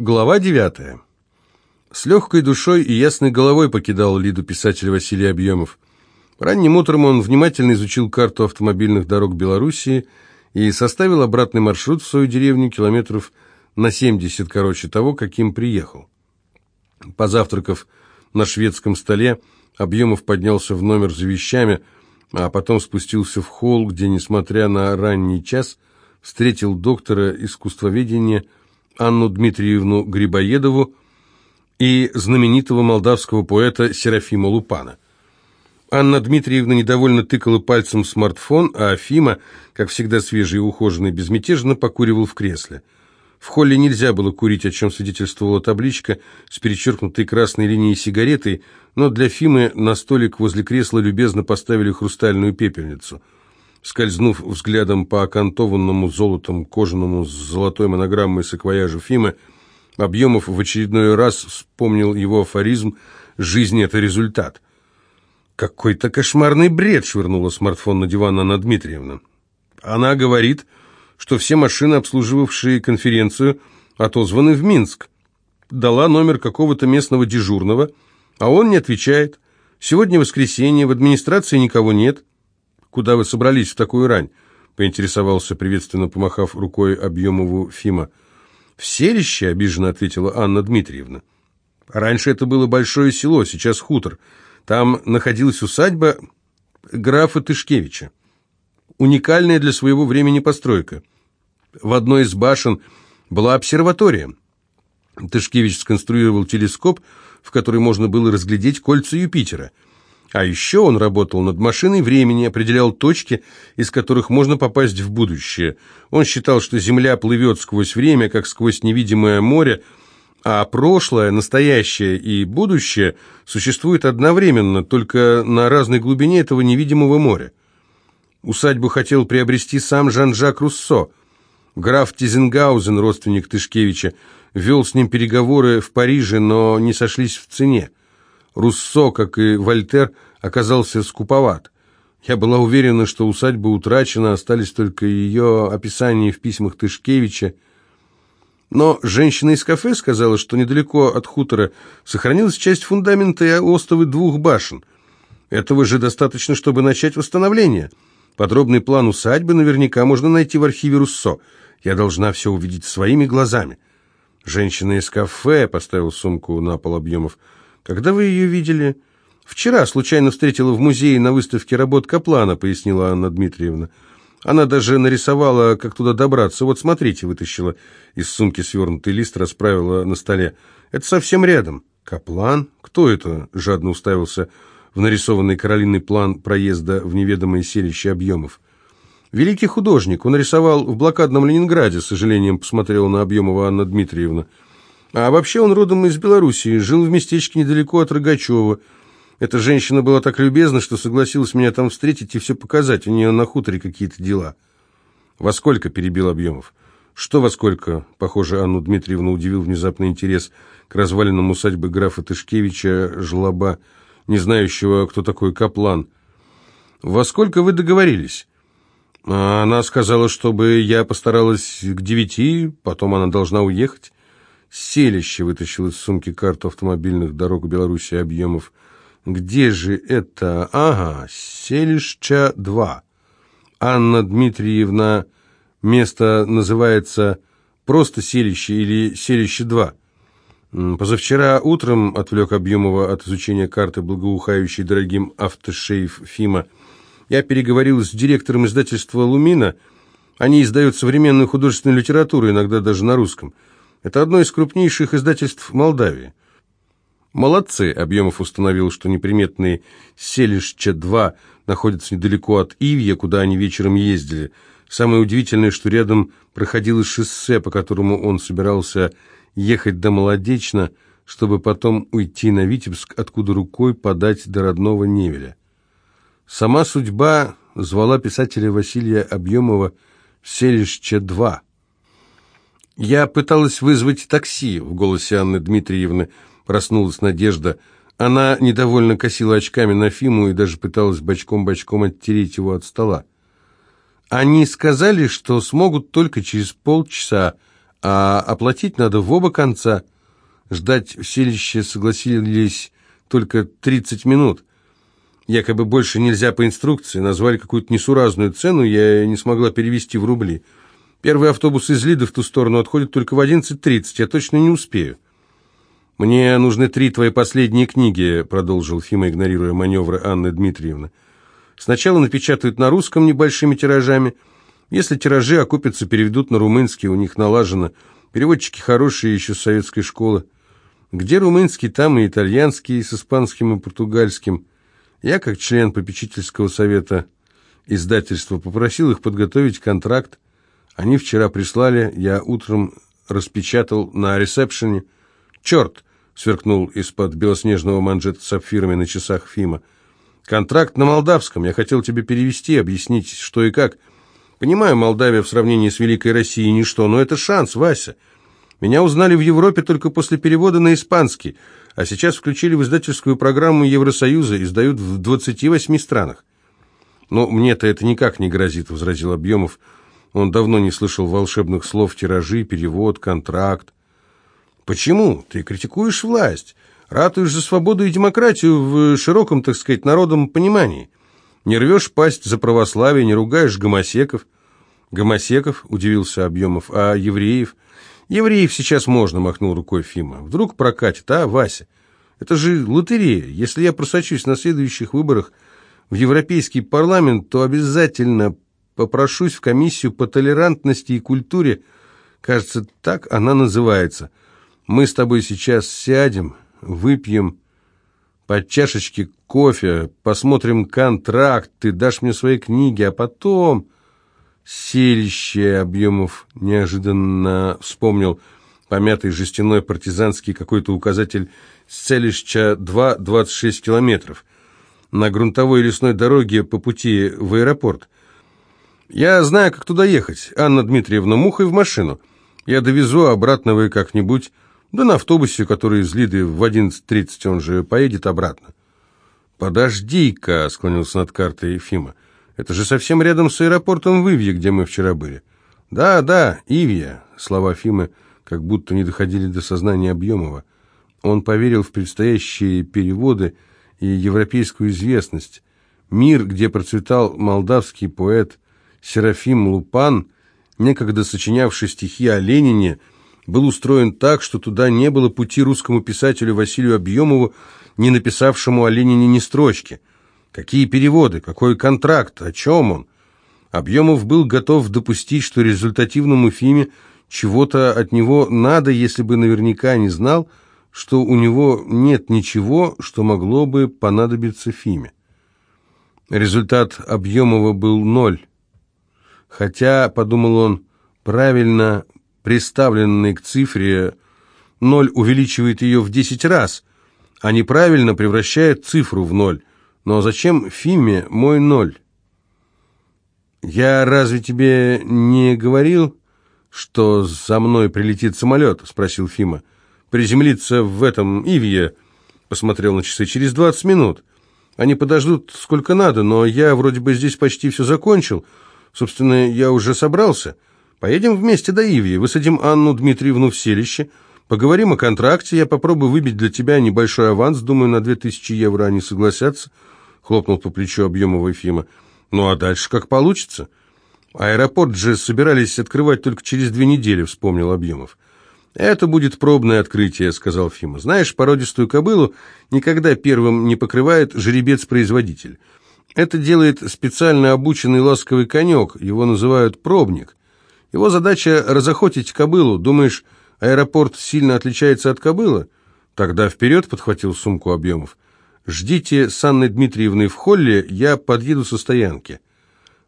Глава 9. С легкой душой и ясной головой покидал Лиду писатель Василий Объемов. Ранним утром он внимательно изучил карту автомобильных дорог Белоруссии и составил обратный маршрут в свою деревню километров на 70, короче, того, каким приехал. Позавтракав на шведском столе, Объемов поднялся в номер за вещами, а потом спустился в холл, где, несмотря на ранний час, встретил доктора искусствоведения Анну Дмитриевну Грибоедову и знаменитого молдавского поэта Серафима Лупана. Анна Дмитриевна недовольно тыкала пальцем в смартфон, а Афима, как всегда свежий и ухоженный, безмятежно покуривал в кресле. В холле нельзя было курить, о чем свидетельствовала табличка с перечеркнутой красной линией сигаретой, но для Фимы на столик возле кресла любезно поставили хрустальную пепельницу – Скользнув взглядом по окантованному золотом кожаному с золотой монограммой саквояжу Фимы, Объемов в очередной раз вспомнил его афоризм «Жизнь – это результат». «Какой-то кошмарный бред!» – швырнула смартфон на диван Анна Дмитриевна. «Она говорит, что все машины, обслуживавшие конференцию, отозваны в Минск. Дала номер какого-то местного дежурного, а он не отвечает. Сегодня воскресенье, в администрации никого нет. «Куда вы собрались в такую рань?» — поинтересовался, приветственно помахав рукой Объемову Фима. «В селище?» — обиженно ответила Анна Дмитриевна. «Раньше это было большое село, сейчас хутор. Там находилась усадьба графа Тышкевича. Уникальная для своего времени постройка. В одной из башен была обсерватория. Тышкевич сконструировал телескоп, в который можно было разглядеть кольца Юпитера — а еще он работал над машиной времени, определял точки, из которых можно попасть в будущее. Он считал, что Земля плывет сквозь время, как сквозь невидимое море, а прошлое, настоящее и будущее существуют одновременно, только на разной глубине этого невидимого моря. Усадьбу хотел приобрести сам Жан-Жак Руссо. Граф Тизенгаузен, родственник Тышкевича, вел с ним переговоры в Париже, но не сошлись в цене. Руссо, как и Вольтер, оказался скуповат. Я была уверена, что усадьба утрачена, остались только ее описания в письмах Тышкевича. Но женщина из кафе сказала, что недалеко от хутора сохранилась часть фундамента и остовы двух башен. Этого же достаточно, чтобы начать восстановление. Подробный план усадьбы наверняка можно найти в архиве Руссо. Я должна все увидеть своими глазами. Женщина из кафе поставила сумку на пол объемов. «Когда вы ее видели?» «Вчера случайно встретила в музее на выставке работ Каплана», — пояснила Анна Дмитриевна. «Она даже нарисовала, как туда добраться. Вот смотрите», — вытащила из сумки свернутый лист, расправила на столе. «Это совсем рядом». «Каплан? Кто это?» — жадно уставился в нарисованный Каролиной план проезда в неведомое селище объемов. «Великий художник. Он рисовал в блокадном Ленинграде», — с сожалением посмотрела на Объемова Анна Дмитриевна. А вообще он родом из Белоруссии, жил в местечке недалеко от Рогачева. Эта женщина была так любезна, что согласилась меня там встретить и все показать. У нее на хуторе какие-то дела. «Во сколько?» – перебил Объемов. «Что во сколько?» – похоже, Анну Дмитриевну удивил внезапный интерес к развалинам усадьбы графа Тышкевича, жлоба, не знающего, кто такой Каплан. «Во сколько вы договорились?» Она сказала, чтобы я постаралась к девяти, потом она должна уехать. Селище вытащил из сумки карту автомобильных дорог Беларуси объемов. Где же это? Ага, Селища-2. Анна Дмитриевна, место называется просто Селище или Селище-2. Позавчера утром отвлек Объемова от изучения карты, благоухающей дорогим автошейф Фима. Я переговорил с директором издательства «Лумина». Они издают современную художественную литературу, иногда даже на русском. Это одно из крупнейших издательств Молдавии. Молодцы, Объемов установил, что неприметные Селище-2 находятся недалеко от Ивья, куда они вечером ездили. Самое удивительное, что рядом проходило шоссе, по которому он собирался ехать до Молодечно, чтобы потом уйти на Витебск, откуда рукой подать до родного Невеля. Сама судьба звала писателя Василия Объемова в Селище-2. Я пыталась вызвать такси, в голосе Анны Дмитриевны проснулась надежда. Она недовольно косила очками на Фиму и даже пыталась бочком-бочком оттереть его от стола. Они сказали, что смогут только через полчаса, а оплатить надо в оба конца. Ждать в селище согласились только 30 минут. Якобы больше нельзя по инструкции, назвали какую-то несуразную цену, я не смогла перевести в рубли. Первый автобус из Лиды в ту сторону отходит только в 11.30, я точно не успею. «Мне нужны три твои последние книги», — продолжил Фима, игнорируя маневры Анны Дмитриевны. «Сначала напечатают на русском небольшими тиражами. Если тиражи окупятся, переведут на румынский, у них налажено. Переводчики хорошие еще с советской школы. Где румынский, там и итальянский, с испанским и португальским». Я, как член попечительского совета издательства, попросил их подготовить контракт. Они вчера прислали, я утром распечатал на ресепшене. «Черт!» — сверкнул из-под белоснежного манжета сапфирами на часах Фима. «Контракт на молдавском. Я хотел тебе перевести, объяснить, что и как. Понимаю, Молдавия в сравнении с Великой Россией ничто, но это шанс, Вася. Меня узнали в Европе только после перевода на испанский, а сейчас включили в издательскую программу Евросоюза, издают в 28 странах. «Но мне-то это никак не грозит», — возразил Объемов. Он давно не слышал волшебных слов тиражи, перевод, контракт. «Почему? Ты критикуешь власть, ратуешь за свободу и демократию в широком, так сказать, народном понимании. Не рвешь пасть за православие, не ругаешь гомосеков». «Гомосеков?» — удивился Объемов. «А евреев?» Евреев сейчас можно, махнул рукой Фима. Вдруг прокатит, а, Вася? Это же лотерея. Если я просочусь на следующих выборах в Европейский парламент, то обязательно попрошусь в комиссию по толерантности и культуре. Кажется, так она называется. Мы с тобой сейчас сядем, выпьем по чашечке кофе, посмотрим контракт, ты дашь мне свои книги, а потом... Селище объемов неожиданно вспомнил помятый жестяной партизанский какой-то указатель Селища 2, 26 километров. На грунтовой лесной дороге по пути в аэропорт. Я знаю, как туда ехать. Анна Дмитриевна, мухой в машину. Я довезу, обратно вы как-нибудь. Да на автобусе, который из Лиды в 11.30, он же поедет обратно. «Подожди-ка», — склонился над картой Ефима. Это же совсем рядом с аэропортом в Ивье, где мы вчера были. Да, да, Ивья. Слова Фимы как будто не доходили до сознания Объемова. Он поверил в предстоящие переводы и европейскую известность. Мир, где процветал молдавский поэт Серафим Лупан, некогда сочинявший стихи о Ленине, был устроен так, что туда не было пути русскому писателю Василию Объемову, не написавшему о Ленине ни строчки – Какие переводы? Какой контракт? О чем он? Объемов был готов допустить, что результативному Фиме чего-то от него надо, если бы наверняка не знал, что у него нет ничего, что могло бы понадобиться Фиме. Результат Объемова был ноль. Хотя, подумал он, правильно приставленный к цифре ноль увеличивает ее в 10 раз, а неправильно превращает цифру в ноль. Но зачем Фиме мой ноль? «Я разве тебе не говорил, что за мной прилетит самолет?» — спросил Фима. «Приземлиться в этом Ивье?» — посмотрел на часы. «Через двадцать минут. Они подождут сколько надо, но я вроде бы здесь почти все закончил. Собственно, я уже собрался. Поедем вместе до Ивьи, высадим Анну Дмитриевну в селище, поговорим о контракте, я попробую выбить для тебя небольшой аванс, думаю, на две тысячи евро они согласятся» хлопнул по плечу объемовой Фима. «Ну а дальше как получится?» «Аэропорт же собирались открывать только через две недели», — вспомнил Объемов. «Это будет пробное открытие», — сказал Фима. «Знаешь, породистую кобылу никогда первым не покрывает жеребец-производитель. Это делает специально обученный ласковый конек, его называют пробник. Его задача — разохотить кобылу. Думаешь, аэропорт сильно отличается от кобылы?» «Тогда вперед», — подхватил сумку Объемов. Ждите с Анной Дмитриевной в холле, я подъеду со стоянки».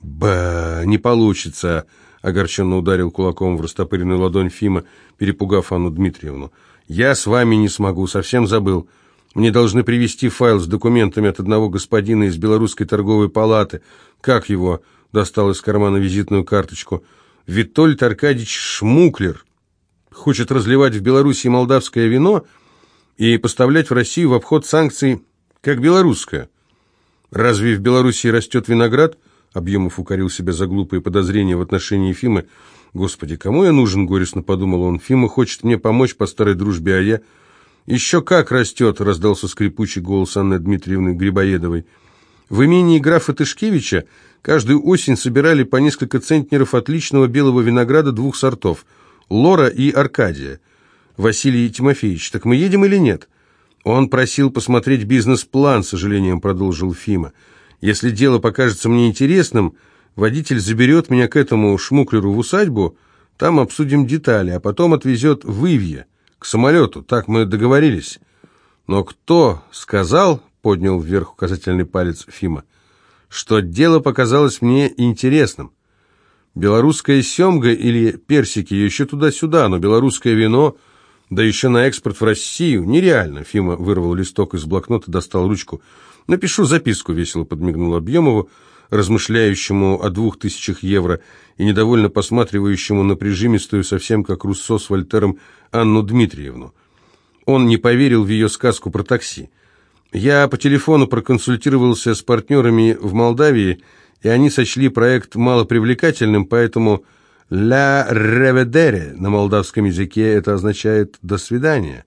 «Ба, не получится», — огорченно ударил кулаком в растопыренную ладонь Фима, перепугав Анну Дмитриевну. «Я с вами не смогу, совсем забыл. Мне должны привезти файл с документами от одного господина из Белорусской торговой палаты. Как его?» — достал из кармана визитную карточку. «Витольд Аркадьевич Шмуклер. Хочет разливать в Белоруссии молдавское вино и поставлять в Россию в обход санкций как белорусская. Разве в Белоруссии растет виноград? Объемов укорил себя за глупые подозрения в отношении Ефимы. Господи, кому я нужен, горестно подумал он. Фима хочет мне помочь по старой дружбе, а я... Еще как растет, раздался скрипучий голос Анны Дмитриевны Грибоедовой. В имении графа Тышкевича каждую осень собирали по несколько центнеров отличного белого винограда двух сортов – Лора и Аркадия. Василий Тимофеевич, так мы едем или нет? Он просил посмотреть бизнес-план, с сожалением продолжил Фима. Если дело покажется мне интересным, водитель заберет меня к этому шмуклеру в усадьбу, там обсудим детали, а потом отвезет в Ивье, к самолету, так мы договорились. Но кто сказал, поднял вверх указательный палец Фима, что дело показалось мне интересным. Белорусская семга или персики еще туда-сюда, но белорусское вино да еще на экспорт в Россию. Нереально. Фима вырвал листок из блокнота, достал ручку. Напишу записку, весело подмигнул Объемову, размышляющему о двух тысячах евро и недовольно посматривающему на прижимистую, совсем как Руссо с Вольтером, Анну Дмитриевну. Он не поверил в ее сказку про такси. Я по телефону проконсультировался с партнерами в Молдавии, и они сочли проект малопривлекательным, поэтому «Ля реведере» на молдавском языке это означает «до свидания».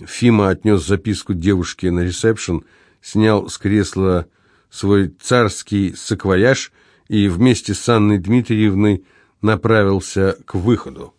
Фима отнес записку девушке на ресепшн, снял с кресла свой царский саквояж и вместе с Анной Дмитриевной направился к выходу.